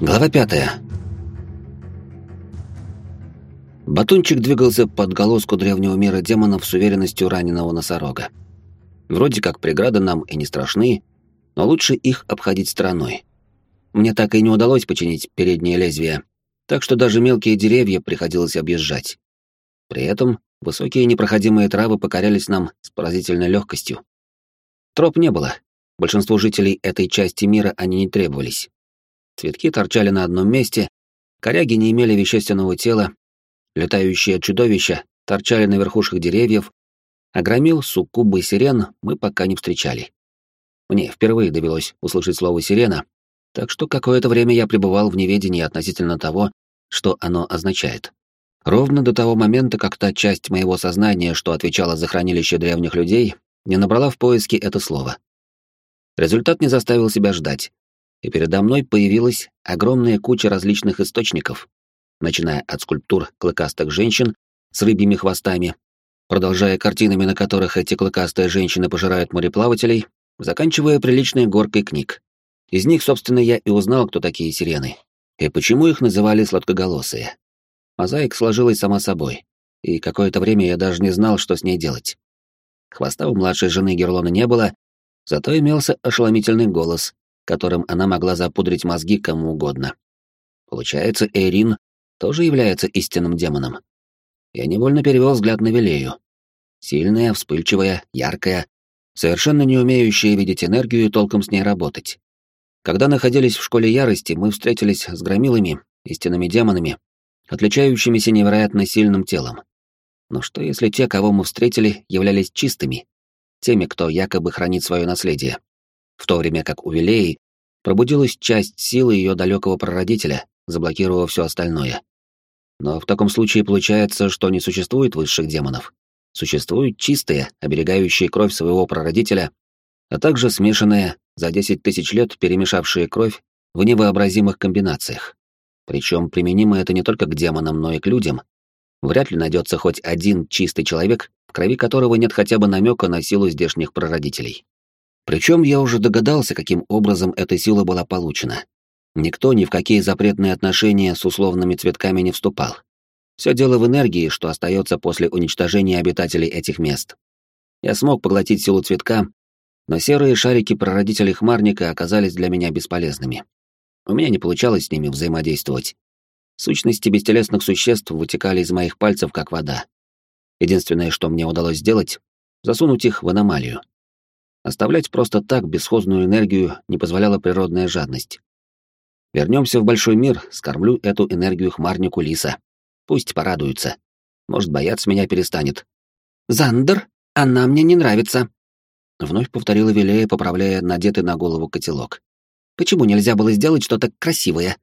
Глава пятая. Батончик двигался под голоску древнего мира демонов с уверенностью раненого носорога. Вроде как преграды нам и не страшны, но лучше их обходить стороной. Мне так и не удалось починить переднее лезвие, так что даже мелкие деревья приходилось объезжать. При этом высокие непроходимые травы покорялись нам с поразительной легкостью. Троп не было. Большинству жителей этой части мира они не требовались. Цветки торчали на одном месте, коряги не имели вещественного тела, летающие чудовища торчали на верхушках деревьев, а громил, суккубы сирен мы пока не встречали. Мне впервые довелось услышать слово «сирена», так что какое-то время я пребывал в неведении относительно того, что оно означает. Ровно до того момента, как та часть моего сознания, что отвечала за хранилище древних людей, не набрала в поиске это слово. Результат не заставил себя ждать, и передо мной появилась огромная куча различных источников, начиная от скульптур клыкастых женщин с рыбьими хвостами, продолжая картинами, на которых эти клыкастые женщины пожирают мореплавателей, заканчивая приличной горкой книг. Из них, собственно, я и узнал, кто такие сирены, и почему их называли сладкоголосые. Мозаик сложилась сама собой, и какое-то время я даже не знал, что с ней делать. Хвоста у младшей жены Герлона не было, зато имелся ошеломительный голос, которым она могла запудрить мозги кому угодно. Получается, Эйрин тоже является истинным демоном. Я невольно перевел взгляд на Велею. Сильная, вспыльчивая, яркая, совершенно не умеющая видеть энергию и толком с ней работать. Когда находились в школе ярости, мы встретились с громилами, истинными демонами, отличающимися невероятно сильным телом. Но что если те, кого мы встретили, являлись чистыми, теми, кто якобы хранит свое наследие? В то время как у Вилеи пробудилась часть силы ее далекого прародителя, заблокировав все остальное. Но в таком случае получается, что не существует высших демонов. Существуют чистые, оберегающие кровь своего прародителя, а также смешанные, за 10 тысяч лет перемешавшие кровь в невообразимых комбинациях. Причем применимо это не только к демонам, но и к людям. Вряд ли найдется хоть один чистый человек, в крови которого нет хотя бы намека на силу здешних прародителей. Причем я уже догадался, каким образом эта сила была получена. Никто ни в какие запретные отношения с условными цветками не вступал. Все дело в энергии, что остается после уничтожения обитателей этих мест. Я смог поглотить силу цветка, но серые шарики прародителей хмарника оказались для меня бесполезными. У меня не получалось с ними взаимодействовать. Сущности бестелесных существ вытекали из моих пальцев, как вода. Единственное, что мне удалось сделать — засунуть их в аномалию. Оставлять просто так бесхозную энергию не позволяла природная жадность. Вернемся в большой мир, скормлю эту энергию хмарнику лиса. Пусть порадуется. Может, бояться меня перестанет. «Зандер, она мне не нравится», — вновь повторила Вилея, поправляя надетый на голову котелок. «Почему нельзя было сделать что-то красивое?»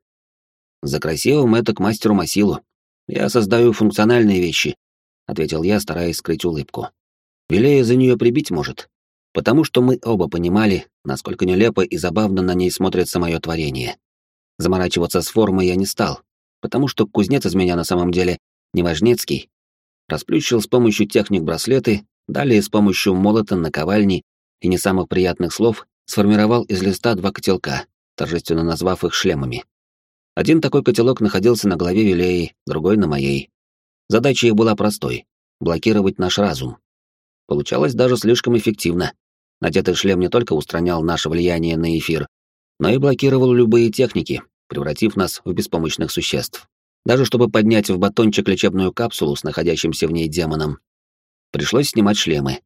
«За красивым это к мастеру Масилу. Я создаю функциональные вещи», — ответил я, стараясь скрыть улыбку. «Вилея за нее прибить может, потому что мы оба понимали, насколько нелепо и забавно на ней смотрится мое творение. Заморачиваться с формой я не стал, потому что кузнец из меня на самом деле не важнецкий. Расплющил с помощью техник браслеты, далее с помощью молота, наковальни и не самых приятных слов сформировал из листа два котелка, торжественно назвав их шлемами. Один такой котелок находился на голове Вилеи, другой — на моей. Задача их была простой — блокировать наш разум. Получалось даже слишком эффективно. Надетый шлем не только устранял наше влияние на эфир, но и блокировал любые техники, превратив нас в беспомощных существ. Даже чтобы поднять в батончик лечебную капсулу с находящимся в ней демоном, пришлось снимать шлемы.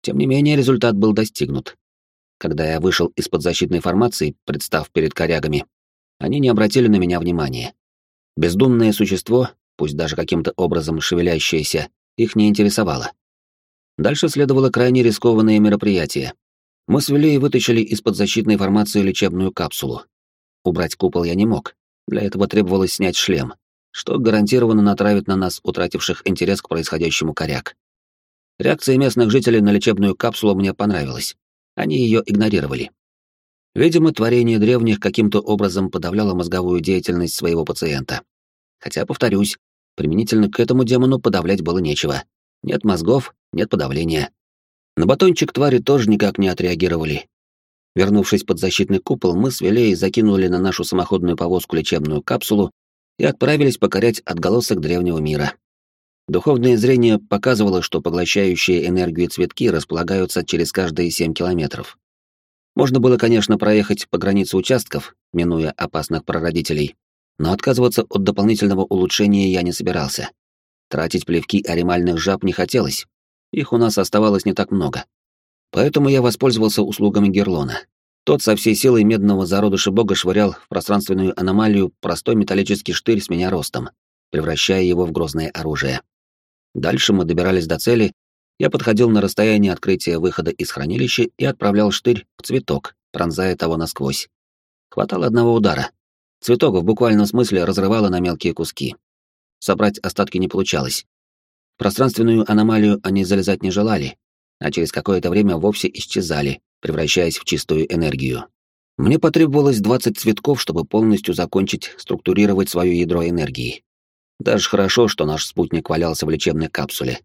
Тем не менее, результат был достигнут. Когда я вышел из-под защитной формации, представ перед корягами, они не обратили на меня внимания. Бездумное существо, пусть даже каким-то образом шевелящееся, их не интересовало. Дальше следовало крайне рискованное мероприятие. Мы с Вилей вытащили из-под защитной формации лечебную капсулу. Убрать купол я не мог. Для этого требовалось снять шлем, что гарантированно натравит на нас утративших интерес к происходящему коряк. Реакция местных жителей на лечебную капсулу мне понравилась. Они ее игнорировали. Видимо, творение древних каким-то образом подавляло мозговую деятельность своего пациента. Хотя, повторюсь, применительно к этому демону подавлять было нечего. Нет мозгов, нет подавления. На батончик твари тоже никак не отреагировали. Вернувшись под защитный купол, мы с Вилей закинули на нашу самоходную повозку лечебную капсулу и отправились покорять отголосок древнего мира. Духовное зрение показывало, что поглощающие энергию цветки располагаются через каждые 7 километров. Можно было, конечно, проехать по границе участков, минуя опасных прародителей, но отказываться от дополнительного улучшения я не собирался. Тратить плевки аримальных жаб не хотелось, их у нас оставалось не так много. Поэтому я воспользовался услугами Герлона. Тот со всей силой медного зародыша бога швырял в пространственную аномалию простой металлический штырь с меня ростом, превращая его в грозное оружие. Дальше мы добирались до цели, я подходил на расстояние открытия выхода из хранилища и отправлял штырь в цветок, пронзая того насквозь. Хватало одного удара. Цветок в буквальном смысле разрывало на мелкие куски. Собрать остатки не получалось. Пространственную аномалию они залезать не желали, а через какое-то время вовсе исчезали, превращаясь в чистую энергию. Мне потребовалось 20 цветков, чтобы полностью закончить структурировать свое ядро энергии. Даже хорошо, что наш спутник валялся в лечебной капсуле.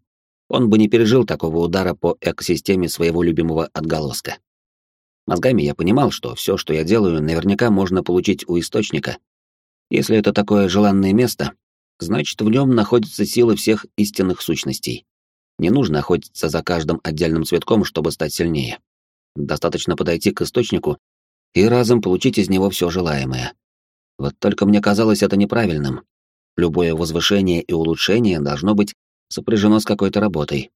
Он бы не пережил такого удара по экосистеме своего любимого отголоска. Мозгами я понимал, что все, что я делаю, наверняка можно получить у источника. Если это такое желанное место, значит, в нем находятся силы всех истинных сущностей. Не нужно охотиться за каждым отдельным цветком, чтобы стать сильнее. Достаточно подойти к источнику и разом получить из него все желаемое. Вот только мне казалось это неправильным. Любое возвышение и улучшение должно быть сопряжено с какой-то работой.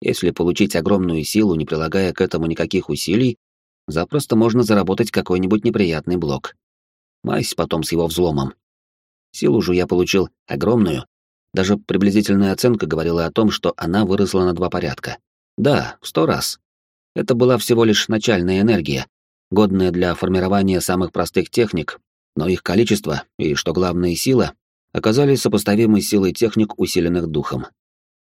Если получить огромную силу, не прилагая к этому никаких усилий, запросто можно заработать какой-нибудь неприятный блок. Мась потом с его взломом. Силу же я получил огромную, даже приблизительная оценка говорила о том, что она выросла на два порядка. Да, в сто раз. Это была всего лишь начальная энергия, годная для формирования самых простых техник, но их количество и, что главное, сила оказались сопоставимы силой техник, усиленных духом.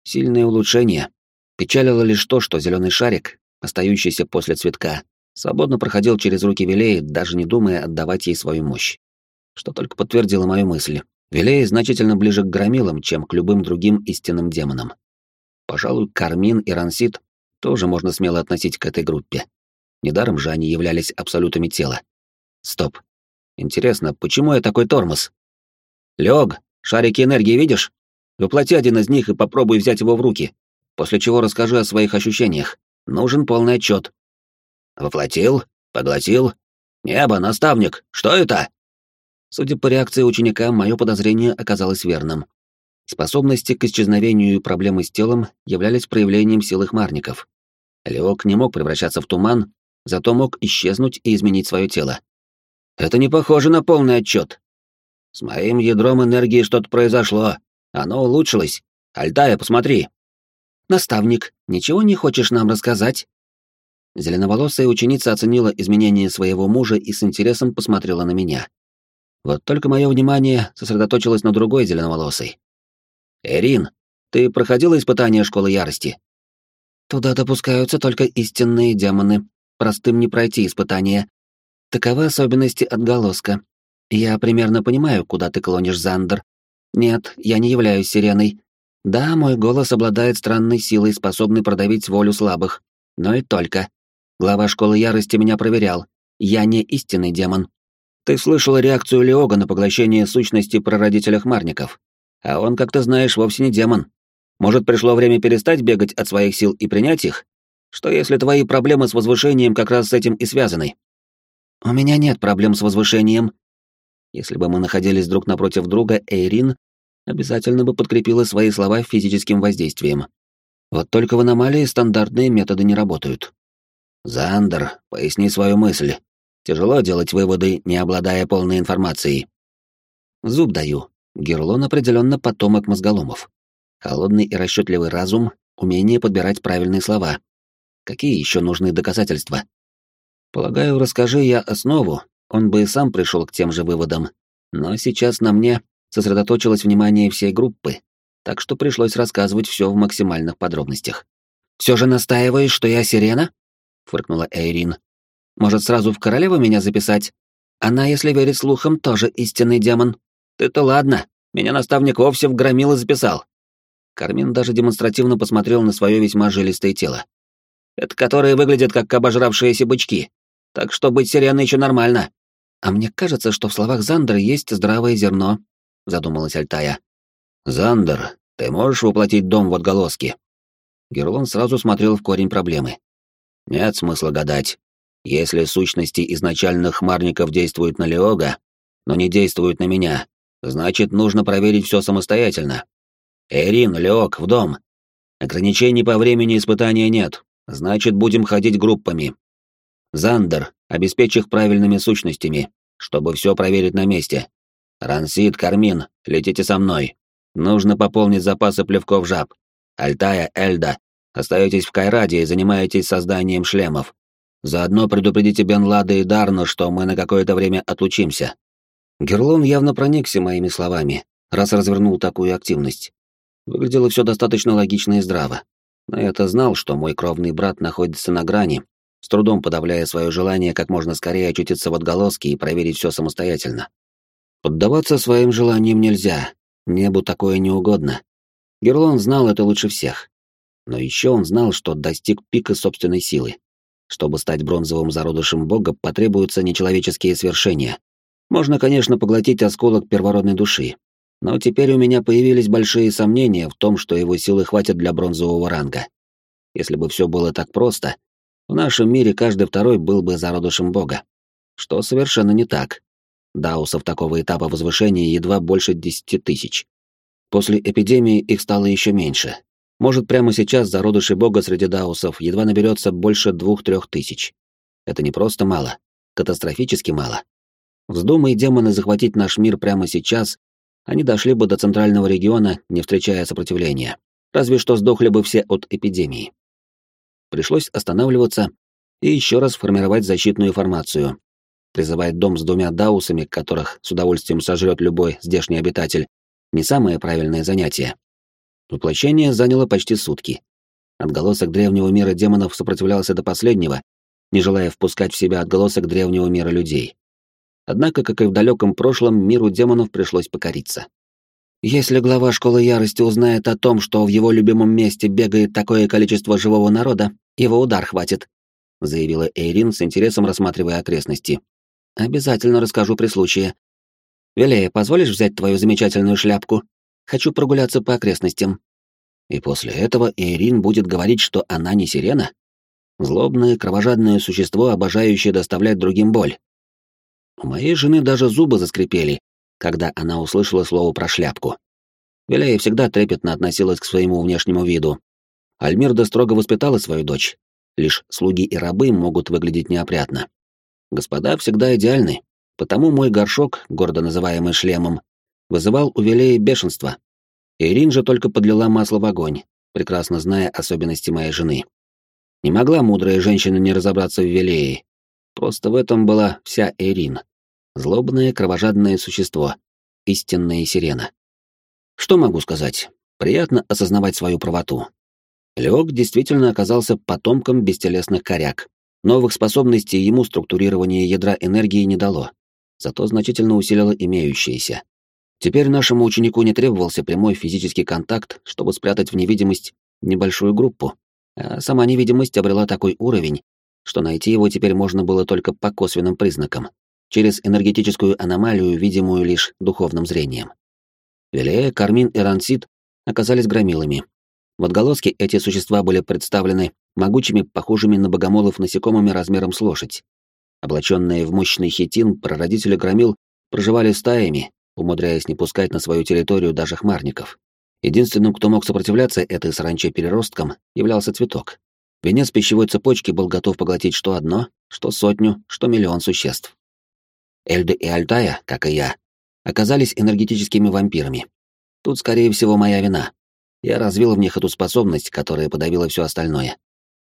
Сильное улучшение. Печалило лишь то, что зеленый шарик, остающийся после цветка, свободно проходил через руки Вилеи, даже не думая отдавать ей свою мощь. Что только подтвердило мою мысль. Вилей значительно ближе к громилам, чем к любым другим истинным демонам. Пожалуй, Кармин и Рансит тоже можно смело относить к этой группе. Недаром же они являлись абсолютами тела. Стоп. Интересно, почему я такой тормоз? Лёг, шарики энергии видишь? Воплоти один из них и попробуй взять его в руки, после чего расскажи о своих ощущениях. Нужен полный отчет. Воплотил? Поглотил? Небо, наставник, что это? Судя по реакции ученика, мое подозрение оказалось верным. Способности к исчезновению и проблемы с телом являлись проявлением сил их марников. Леок не мог превращаться в туман, зато мог исчезнуть и изменить свое тело. Это не похоже на полный отчет. С моим ядром энергии что-то произошло. Оно улучшилось. Альтая, посмотри. Наставник, ничего не хочешь нам рассказать? Зеленоволосая ученица оценила изменения своего мужа и с интересом посмотрела на меня. Вот только мое внимание сосредоточилось на другой зеленоволосой. «Эрин, ты проходила испытание Школы Ярости?» «Туда допускаются только истинные демоны. Простым не пройти испытание. Таковы особенности отголоска. Я примерно понимаю, куда ты клонишь, Зандер. Нет, я не являюсь сиреной. Да, мой голос обладает странной силой, способной продавить волю слабых. Но и только. Глава Школы Ярости меня проверял. Я не истинный демон. Ты слышала реакцию Леога на поглощение сущности прародителя хмарников. А он, как ты знаешь, вовсе не демон. Может, пришло время перестать бегать от своих сил и принять их? Что если твои проблемы с возвышением как раз с этим и связаны? У меня нет проблем с возвышением. Если бы мы находились друг напротив друга, Эйрин обязательно бы подкрепила свои слова физическим воздействием. Вот только в аномалии стандартные методы не работают. Зандер, поясни свою мысль. Тяжело делать выводы, не обладая полной информацией. Зуб даю. Герлон определенно потомок мозголомов. Холодный и расчетливый разум, умение подбирать правильные слова. Какие еще нужны доказательства? Полагаю, расскажи я основу, он бы и сам пришел к тем же выводам. Но сейчас на мне сосредоточилось внимание всей группы, так что пришлось рассказывать все в максимальных подробностях. «Все же настаиваешь, что я сирена?» — фыркнула Эйрин, может, сразу в королеву меня записать? Она, если верить слухам, тоже истинный демон. Ты-то ладно, меня наставник вовсе в громило записал. Кармин даже демонстративно посмотрел на свое весьма жилистое тело. Это которые выглядят как обожравшиеся бычки. Так что быть сиреной еще нормально. А мне кажется, что в словах Зандера есть здравое зерно, задумалась Альтая. Зандер, ты можешь воплотить дом в отголоски? Герлон сразу смотрел в корень проблемы. Нет смысла гадать. Если сущности изначальных хмарников действуют на Леога, но не действуют на меня, значит, нужно проверить все самостоятельно. Эрин, Леог, в дом. Ограничений по времени испытания нет, значит, будем ходить группами. Зандер, обеспечь их правильными сущностями, чтобы все проверить на месте. Рансид, Кармин, летите со мной. Нужно пополнить запасы плевков жаб. Альтая, Эльда, остаетесь в Кайраде и занимаетесь созданием шлемов. Заодно предупредите Бен Лада и Дарну, что мы на какое-то время отлучимся». Герлон явно проникся моими словами, раз развернул такую активность. Выглядело все достаточно логично и здраво. Но я-то знал, что мой кровный брат находится на грани, с трудом подавляя свое желание как можно скорее очутиться в отголоске и проверить все самостоятельно. Поддаваться своим желаниям нельзя, небу такое не угодно. Герлон знал это лучше всех. Но еще он знал, что достиг пика собственной силы. Чтобы стать бронзовым зародышем бога, потребуются нечеловеческие свершения. Можно, конечно, поглотить осколок первородной души, но теперь у меня появились большие сомнения в том, что его силы хватит для бронзового ранга. Если бы все было так просто, в нашем мире каждый второй был бы зародышем бога. Что совершенно не так. Даусов такого этапа возвышения едва больше десяти тысяч. После эпидемии их стало еще меньше, может, прямо сейчас зародышей бога среди даусов едва наберется больше двух-трех тысяч. Это не просто мало, катастрофически мало. Вздумай демоны захватить наш мир прямо сейчас, они дошли бы до центрального региона, не встречая сопротивления. Разве что сдохли бы все от эпидемии. Пришлось останавливаться и еще раз формировать защитную формацию. Призывать дом с двумя даусами, которых с удовольствием сожрет любой здешний обитатель, не самое правильное занятие. Воплощение заняло почти сутки. Отголосок древнего мира демонов сопротивлялся до последнего, не желая впускать в себя отголосок древнего мира людей. Однако, как и в далеком прошлом, миру демонов пришлось покориться. Если глава школы ярости узнает о том, что в его любимом месте бегает такое количество живого народа, его удар хватит, заявила Эйрин с интересом рассматривая окрестности. Обязательно расскажу при случае. Велея, позволишь взять твою замечательную шляпку? Хочу прогуляться по окрестностям. И после этого Эйрин будет говорить, что она не сирена? Злобное, кровожадное существо, обожающее доставлять другим боль. У моей жены даже зубы заскрипели, когда она услышала слово про шляпку. Веляя всегда трепетно относилась к своему внешнему виду. Альмирда строго воспитала свою дочь. Лишь слуги и рабы могут выглядеть неопрятно. Господа всегда идеальны, потому мой горшок, гордо называемый шлемом, вызывал у Велеи бешенство. Ирин же только подлила масло в огонь, прекрасно зная особенности моей жены. Не могла мудрая женщина не разобраться в Велее. Просто в этом была вся Ирин. Злобное, кровожадное существо. Истинная сирена. Что могу сказать? Приятно осознавать свою правоту. Лег действительно оказался потомком бестелесных коряк. Новых способностей ему структурирование ядра энергии не дало, зато значительно усилило имеющиеся. Теперь нашему ученику не требовался прямой физический контакт, чтобы спрятать в невидимость небольшую группу, а сама невидимость обрела такой уровень, что найти его теперь можно было только по косвенным признакам, через энергетическую аномалию, видимую лишь духовным зрением. Велея, Кармин и Рансид оказались громилами. В отголоске эти существа были представлены могучими, похожими на богомолов насекомыми размером с лошадь. Облаченные в мощный хитин, прародители громил проживали стаями, умудряясь не пускать на свою территорию даже хмарников. Единственным, кто мог сопротивляться этой саранче переросткам, являлся цветок. Венец пищевой цепочки был готов поглотить что одно, что сотню, что миллион существ. Эльды и Альтая, как и я, оказались энергетическими вампирами. Тут, скорее всего, моя вина. Я развил в них эту способность, которая подавила все остальное.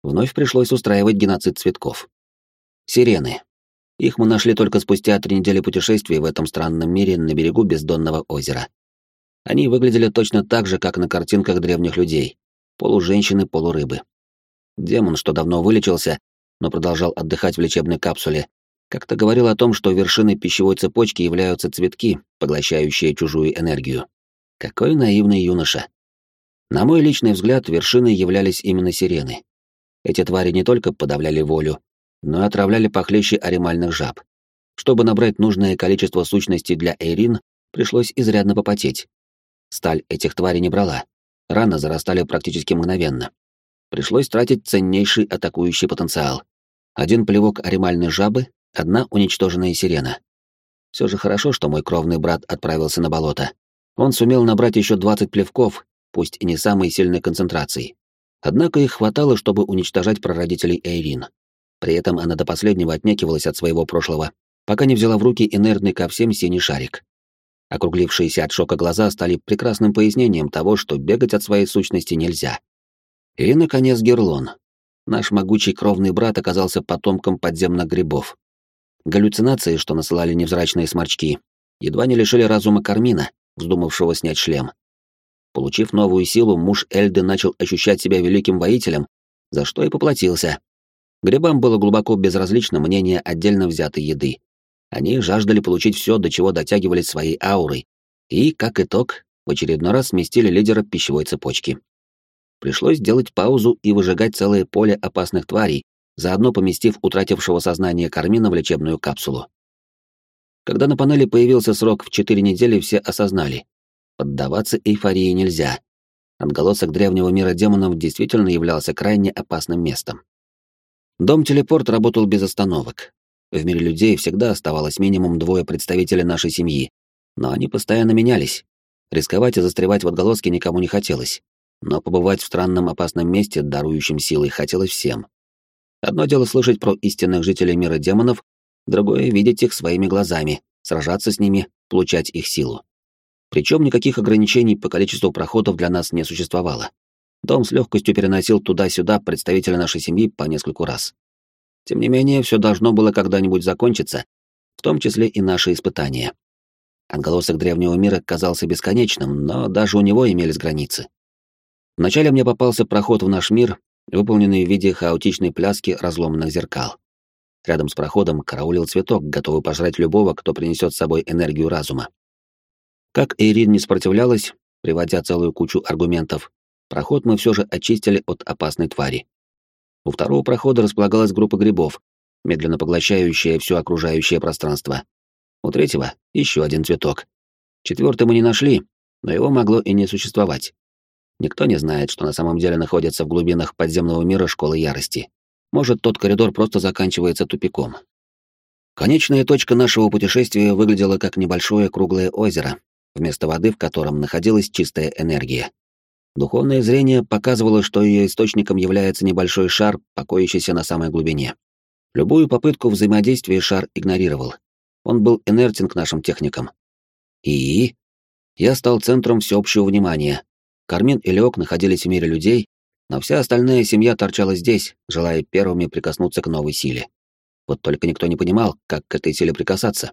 Вновь пришлось устраивать геноцид цветков. Сирены. Их мы нашли только спустя три недели путешествий в этом странном мире на берегу бездонного озера. Они выглядели точно так же, как на картинках древних людей. Полуженщины, полурыбы. Демон, что давно вылечился, но продолжал отдыхать в лечебной капсуле, как-то говорил о том, что вершиной пищевой цепочки являются цветки, поглощающие чужую энергию. Какой наивный юноша. На мой личный взгляд, вершиной являлись именно сирены. Эти твари не только подавляли волю, но отравляли похлеще аримальных жаб. Чтобы набрать нужное количество сущностей для Эйрин, пришлось изрядно попотеть. Сталь этих тварей не брала. Раны зарастали практически мгновенно. Пришлось тратить ценнейший атакующий потенциал. Один плевок аримальной жабы, одна уничтоженная сирена. Все же хорошо, что мой кровный брат отправился на болото. Он сумел набрать еще 20 плевков, пусть и не самой сильной концентрации. Однако их хватало, чтобы уничтожать прародителей Эйрин. При этом она до последнего отнекивалась от своего прошлого, пока не взяла в руки инертный ко всем синий шарик. Округлившиеся от шока глаза стали прекрасным пояснением того, что бегать от своей сущности нельзя. И, наконец, Герлон. Наш могучий кровный брат оказался потомком подземных грибов. Галлюцинации, что насылали невзрачные сморчки, едва не лишили разума Кармина, вздумавшего снять шлем. Получив новую силу, муж Эльды начал ощущать себя великим воителем, за что и поплатился. Грибам было глубоко безразлично мнение отдельно взятой еды. Они жаждали получить все, до чего дотягивались своей аурой, и, как итог, в очередной раз сместили лидера пищевой цепочки. Пришлось сделать паузу и выжигать целое поле опасных тварей, заодно поместив утратившего сознание Кармина в лечебную капсулу. Когда на панели появился срок в четыре недели, все осознали. Поддаваться эйфории нельзя. Отголосок древнего мира демонов действительно являлся крайне опасным местом. Дом-телепорт работал без остановок. В мире людей всегда оставалось минимум двое представителей нашей семьи, но они постоянно менялись. Рисковать и застревать в отголоске никому не хотелось, но побывать в странном опасном месте, дарующем силой, хотелось всем. Одно дело слышать про истинных жителей мира демонов, другое — видеть их своими глазами, сражаться с ними, получать их силу. Причем никаких ограничений по количеству проходов для нас не существовало. Дом с легкостью переносил туда-сюда представителя нашей семьи по нескольку раз. Тем не менее, все должно было когда-нибудь закончиться, в том числе и наши испытания. Отголосок древнего мира казался бесконечным, но даже у него имелись границы. Вначале мне попался проход в наш мир, выполненный в виде хаотичной пляски разломанных зеркал. Рядом с проходом караулил цветок, готовый пожрать любого, кто принесет с собой энергию разума. Как Эйрин не сопротивлялась, приводя целую кучу аргументов, проход мы все же очистили от опасной твари. У второго прохода располагалась группа грибов, медленно поглощающая все окружающее пространство. У третьего — еще один цветок. Четвертый мы не нашли, но его могло и не существовать. Никто не знает, что на самом деле находится в глубинах подземного мира Школы Ярости. Может, тот коридор просто заканчивается тупиком. Конечная точка нашего путешествия выглядела как небольшое круглое озеро, вместо воды в котором находилась чистая энергия. Духовное зрение показывало, что ее источником является небольшой шар, покоящийся на самой глубине. Любую попытку взаимодействия шар игнорировал. Он был инертен к нашим техникам. И я стал центром всеобщего внимания. Кармин и Леок находились в мире людей, но вся остальная семья торчала здесь, желая первыми прикоснуться к новой силе. Вот только никто не понимал, как к этой силе прикасаться.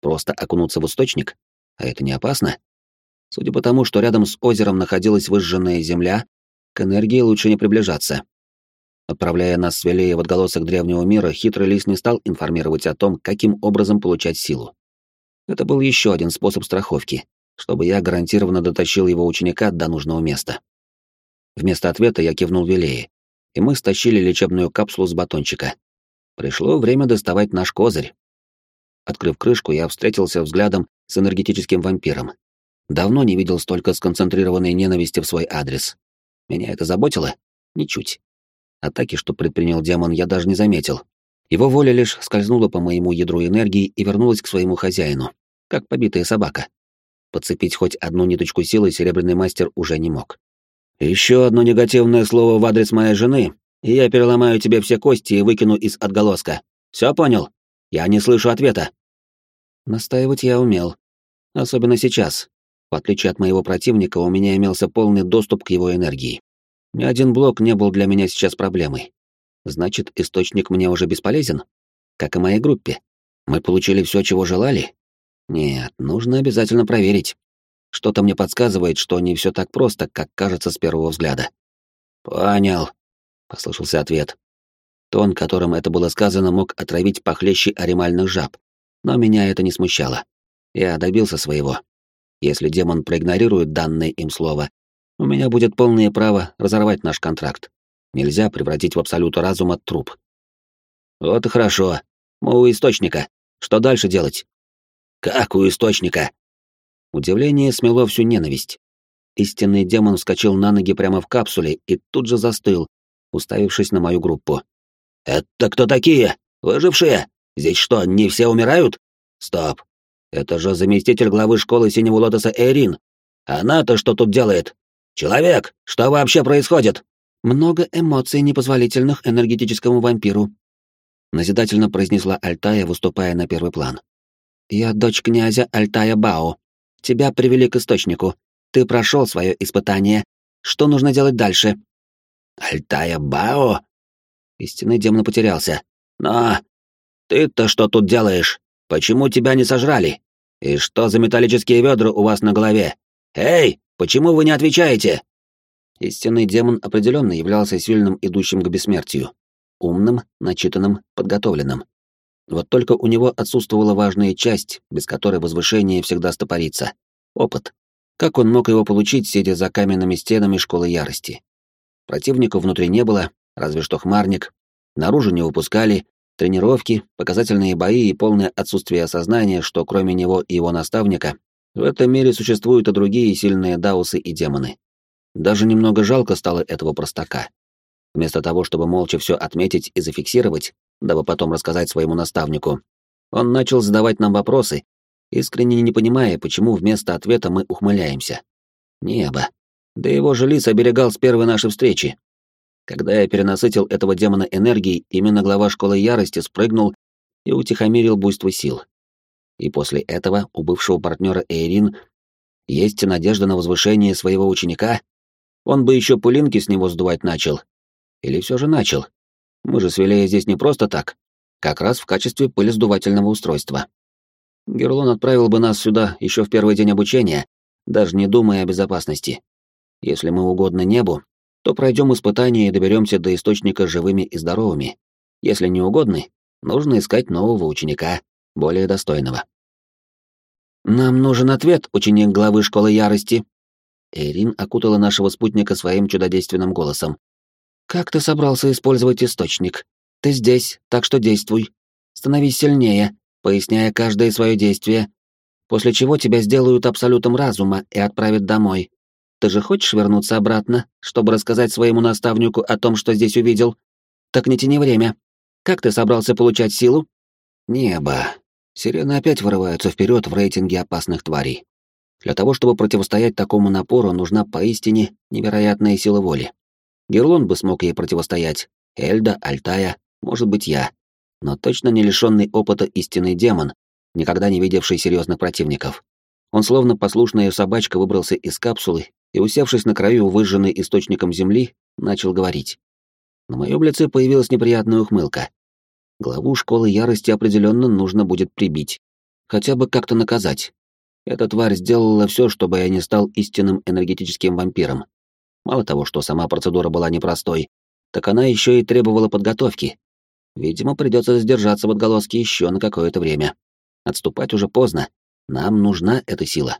Просто окунуться в источник? А это не опасно? Судя по тому, что рядом с озером находилась выжженная земля, к энергии лучше не приближаться. Отправляя нас с Велея в отголосок древнего мира, хитрый лис не стал информировать о том, каким образом получать силу. Это был еще один способ страховки, чтобы я гарантированно дотащил его ученика до нужного места. Вместо ответа я кивнул Велее, и мы стащили лечебную капсулу с батончика. Пришло время доставать наш козырь. Открыв крышку, я встретился взглядом с энергетическим вампиром, Давно не видел столько сконцентрированной ненависти в свой адрес. Меня это заботило? Ничуть. Атаки, что предпринял демон, я даже не заметил. Его воля лишь скользнула по моему ядру энергии и вернулась к своему хозяину, как побитая собака. Подцепить хоть одну ниточку силы серебряный мастер уже не мог. Еще одно негативное слово в адрес моей жены, и я переломаю тебе все кости и выкину из отголоска. Все понял? Я не слышу ответа. Настаивать я умел. Особенно сейчас, в отличие от моего противника, у меня имелся полный доступ к его энергии. Ни один блок не был для меня сейчас проблемой. Значит, источник мне уже бесполезен? Как и моей группе. Мы получили все, чего желали? Нет, нужно обязательно проверить. Что-то мне подсказывает, что не все так просто, как кажется с первого взгляда. «Понял», — послышался ответ. Тон, которым это было сказано, мог отравить похлеще аримальных жаб, но меня это не смущало. Я добился своего. Если демон проигнорирует данное им слово, у меня будет полное право разорвать наш контракт. Нельзя превратить в абсолют разума труп. Вот и хорошо. Мы у источника. Что дальше делать? Как у источника? Удивление смело всю ненависть. Истинный демон вскочил на ноги прямо в капсуле и тут же застыл, уставившись на мою группу. «Это кто такие? Выжившие? Здесь что, не все умирают? Стоп. Это же заместитель главы школы Синего Лотоса Эрин. Она-то что тут делает? Человек, что вообще происходит?» «Много эмоций, непозволительных энергетическому вампиру», — назидательно произнесла Альтая, выступая на первый план. «Я дочь князя Альтая Бао. Тебя привели к источнику. Ты прошел свое испытание. Что нужно делать дальше?» «Альтая Бао?» Истинный демон потерялся. «Но ты-то что тут делаешь? Почему тебя не сожрали? И что за металлические ведра у вас на голове? Эй, почему вы не отвечаете?» Истинный демон определенно являлся сильным идущим к бессмертию. Умным, начитанным, подготовленным. Вот только у него отсутствовала важная часть, без которой возвышение всегда стопорится — опыт. Как он мог его получить, сидя за каменными стенами школы ярости? Противника внутри не было, разве что хмарник. Наружу не выпускали, тренировки, показательные бои и полное отсутствие осознания, что кроме него и его наставника, в этом мире существуют и другие сильные даусы и демоны. Даже немного жалко стало этого простака. Вместо того, чтобы молча все отметить и зафиксировать, дабы потом рассказать своему наставнику, он начал задавать нам вопросы, искренне не понимая, почему вместо ответа мы ухмыляемся. Небо. Да его же лис оберегал с первой нашей встречи. Когда я перенасытил этого демона энергией, именно глава школы ярости спрыгнул и утихомирил буйство сил. И после этого у бывшего партнера Эйрин есть надежда на возвышение своего ученика, он бы еще пылинки с него сдувать начал. Или все же начал. Мы же с здесь не просто так, как раз в качестве пылесдувательного устройства. Герлон отправил бы нас сюда еще в первый день обучения, даже не думая о безопасности. Если мы угодны небу, то пройдем испытание и доберемся до источника живыми и здоровыми. Если не угодны, нужно искать нового ученика, более достойного. «Нам нужен ответ, ученик главы школы ярости!» Эрин окутала нашего спутника своим чудодейственным голосом. «Как ты собрался использовать источник? Ты здесь, так что действуй. Становись сильнее, поясняя каждое свое действие, после чего тебя сделают абсолютом разума и отправят домой, ты же хочешь вернуться обратно, чтобы рассказать своему наставнику о том, что здесь увидел? Так не тяни время. Как ты собрался получать силу? Небо. Сирены опять вырываются вперед в рейтинге опасных тварей. Для того, чтобы противостоять такому напору, нужна поистине невероятная сила воли. Герлон бы смог ей противостоять, Эльда, Альтая, может быть, я. Но точно не лишенный опыта истинный демон, никогда не видевший серьезных противников. Он словно послушная собачка выбрался из капсулы и, усевшись на краю выжженной источником земли, начал говорить. На моем лице появилась неприятная ухмылка. Главу школы ярости определенно нужно будет прибить. Хотя бы как-то наказать. Эта тварь сделала все, чтобы я не стал истинным энергетическим вампиром. Мало того, что сама процедура была непростой, так она еще и требовала подготовки. Видимо, придется сдержаться в отголоске еще на какое-то время. Отступать уже поздно. Нам нужна эта сила.